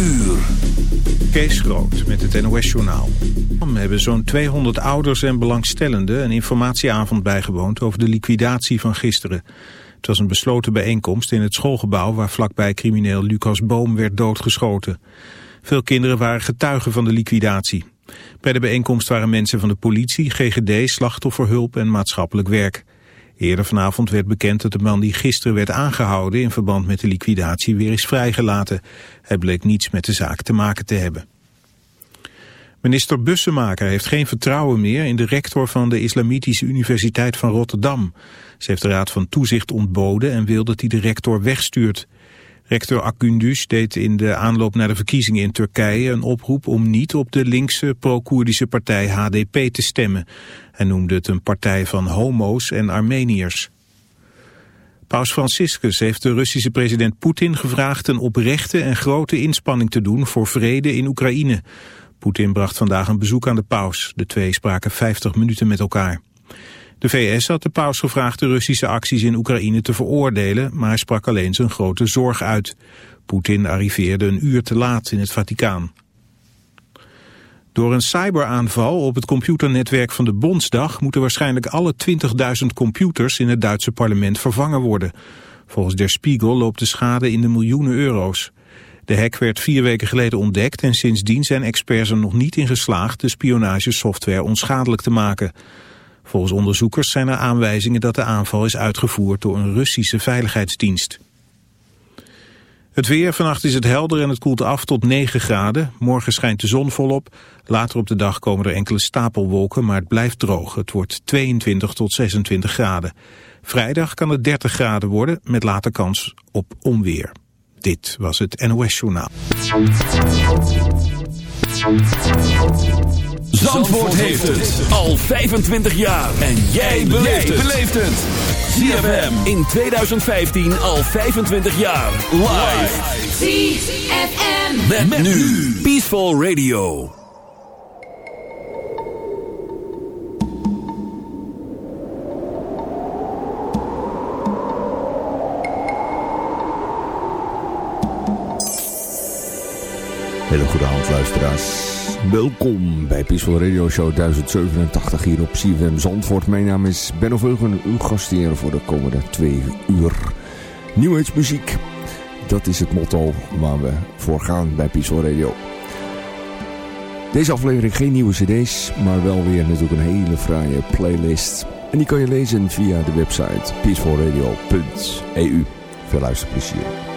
uur. Kees Groot met het NOS-journaal. We hebben zo'n 200 ouders en belangstellenden een informatieavond bijgewoond over de liquidatie van gisteren. Het was een besloten bijeenkomst in het schoolgebouw waar vlakbij crimineel Lucas Boom werd doodgeschoten. Veel kinderen waren getuigen van de liquidatie. Bij de bijeenkomst waren mensen van de politie, GGD, slachtofferhulp en maatschappelijk werk. Eerder vanavond werd bekend dat de man die gisteren werd aangehouden in verband met de liquidatie weer is vrijgelaten. Hij bleek niets met de zaak te maken te hebben. Minister Bussemaker heeft geen vertrouwen meer in de rector van de Islamitische Universiteit van Rotterdam. Ze heeft de Raad van Toezicht ontboden en wil dat hij de rector wegstuurt. Rector Akgündüz deed in de aanloop naar de verkiezingen in Turkije een oproep om niet op de linkse pro-Koerdische partij HDP te stemmen. Hij noemde het een partij van homo's en Armeniërs. Paus Franciscus heeft de Russische president Poetin gevraagd een oprechte en grote inspanning te doen voor vrede in Oekraïne. Poetin bracht vandaag een bezoek aan de paus. De twee spraken 50 minuten met elkaar. De VS had de paus gevraagd de Russische acties in Oekraïne te veroordelen, maar hij sprak alleen zijn grote zorg uit. Poetin arriveerde een uur te laat in het Vaticaan. Door een cyberaanval op het computernetwerk van de Bondsdag moeten waarschijnlijk alle 20.000 computers in het Duitse parlement vervangen worden. Volgens Der Spiegel loopt de schade in de miljoenen euro's. De hack werd vier weken geleden ontdekt en sindsdien zijn experts er nog niet in geslaagd de spionagesoftware onschadelijk te maken. Volgens onderzoekers zijn er aanwijzingen dat de aanval is uitgevoerd door een Russische veiligheidsdienst. Het weer, vannacht is het helder en het koelt af tot 9 graden. Morgen schijnt de zon volop. Later op de dag komen er enkele stapelwolken, maar het blijft droog. Het wordt 22 tot 26 graden. Vrijdag kan het 30 graden worden, met later kans op onweer. Dit was het NOS Journaal. Zandvoort heeft het al 25 jaar. En jij beleeft het. ZFM in 2015 al 25 jaar. Live. ZFM. Met, met nu. Peaceful Radio. Hele goede hand luisteraars. Welkom bij Peaceful Radio Show 1087 hier op CFM Zandvoort. Mijn naam is Benno Veugen, uw gastheer voor de komende twee uur. Nieuwheidsmuziek, dat is het motto waar we voor gaan bij Peaceful Radio. Deze aflevering geen nieuwe cd's, maar wel weer natuurlijk een hele fraaie playlist. En die kan je lezen via de website peacefulradio.eu. Veel luisterplezier.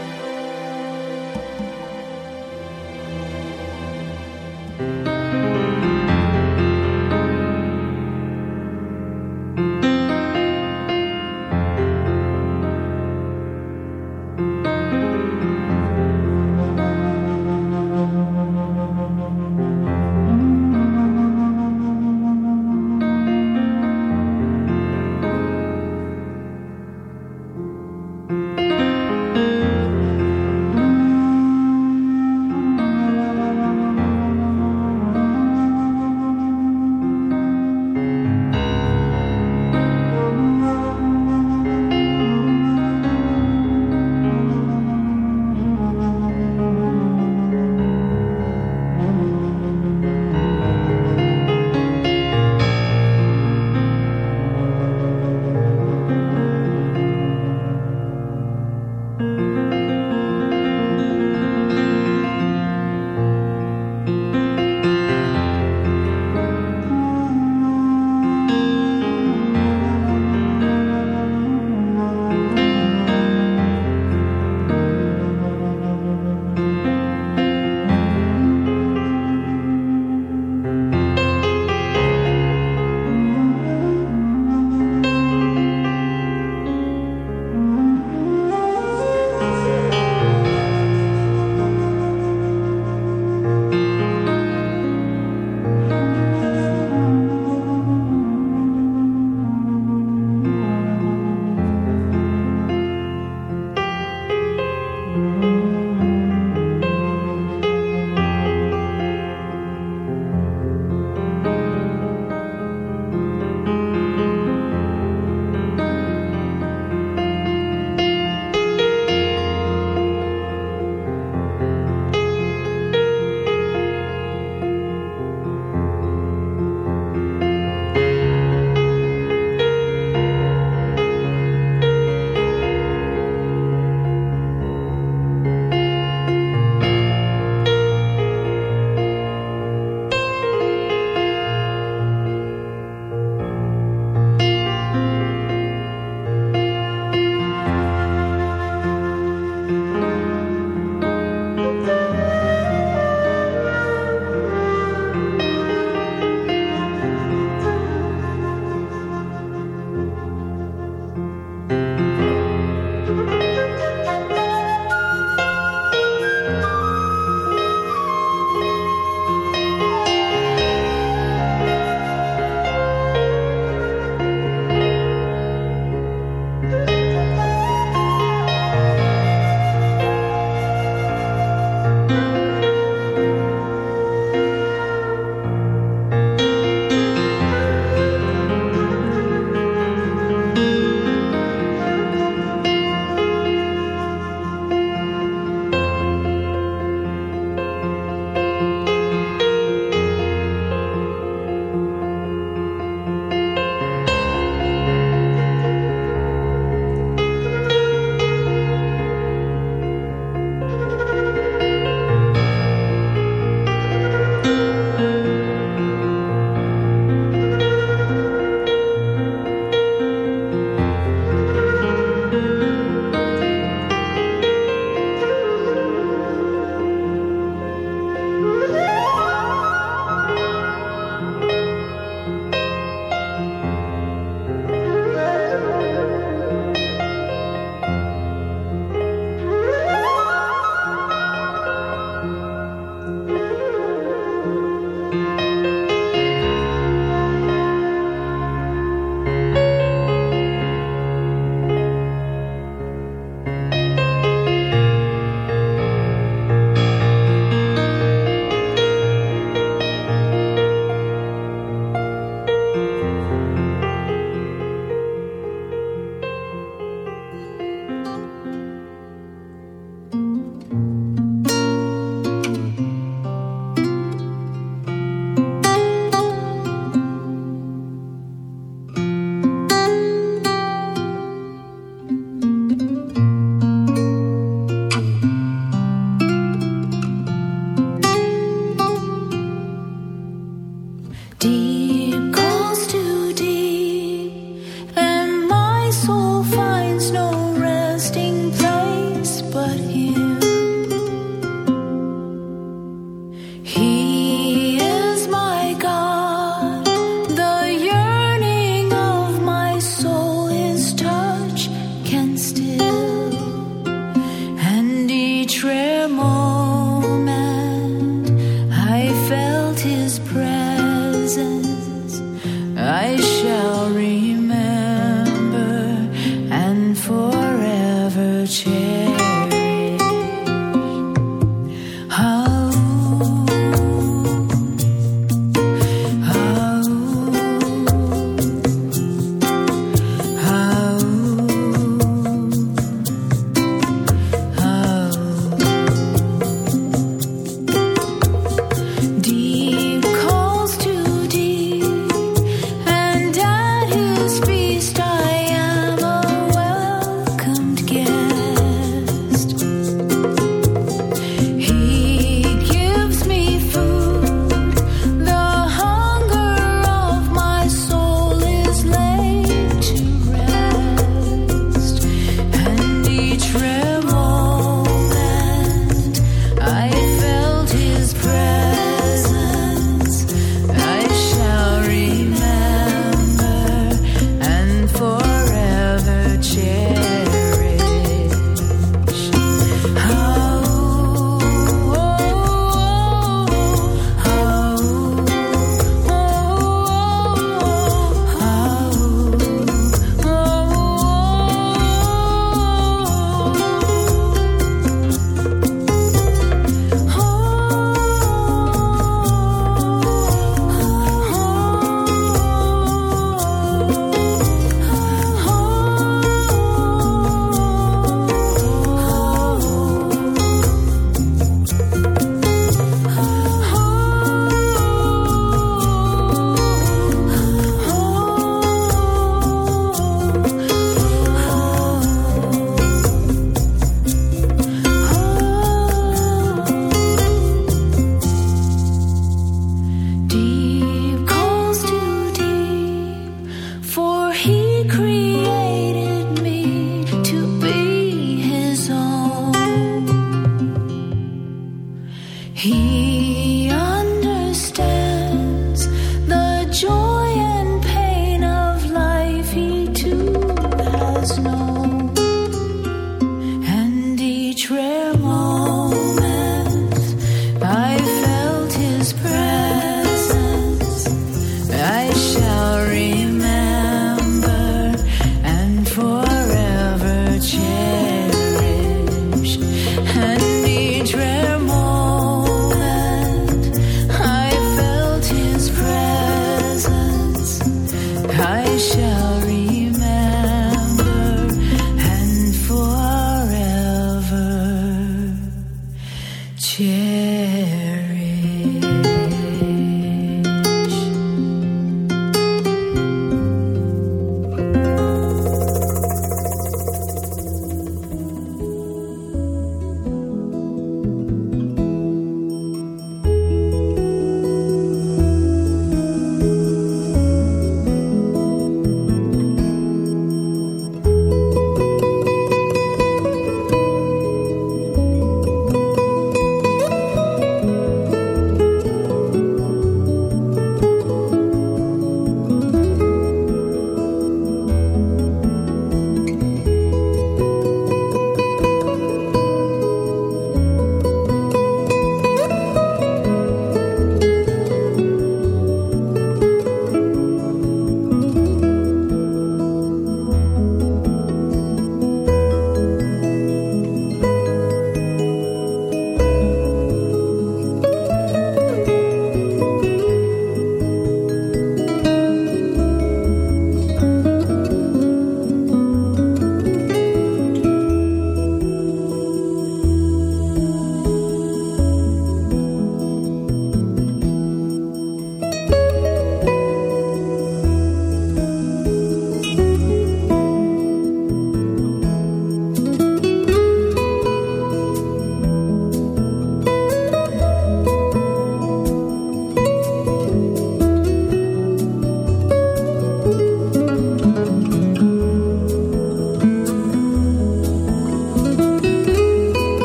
care.